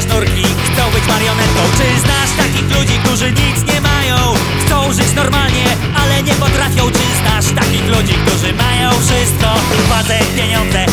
sznurki Chcą być marionetką Czy znasz takich ludzi, którzy nic nie mają? Chcą żyć normalnie, ale nie potrafią Czy znasz takich ludzi, którzy mają wszystko? Władzę, pieniądze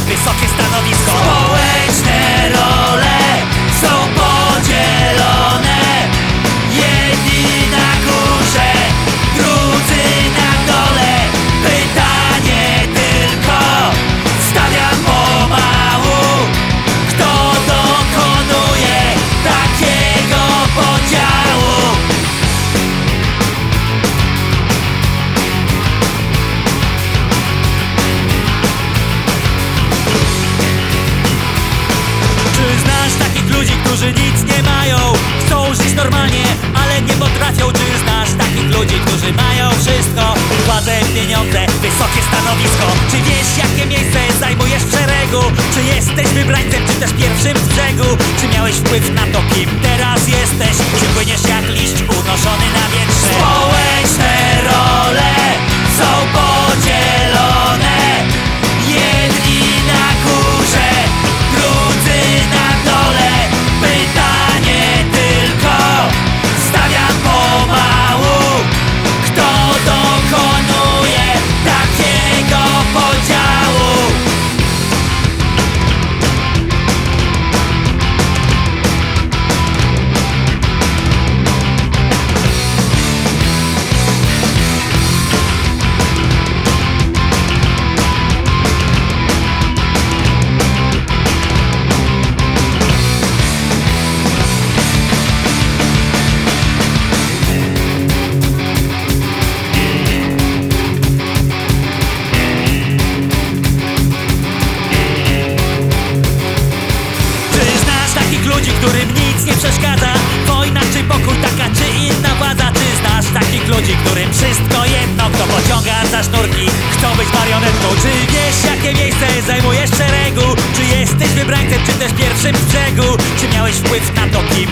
nic nie przeszkadza? Wojna czy pokój, taka czy inna władza? Czy znasz takich ludzi, którym wszystko jedno? Kto pociąga za sznurki, chcą być marionetką? Czy wiesz, jakie miejsce zajmujesz w szeregu? Czy jesteś wybrańcem, czy też pierwszym z brzegu? Czy miałeś wpływ na to, kim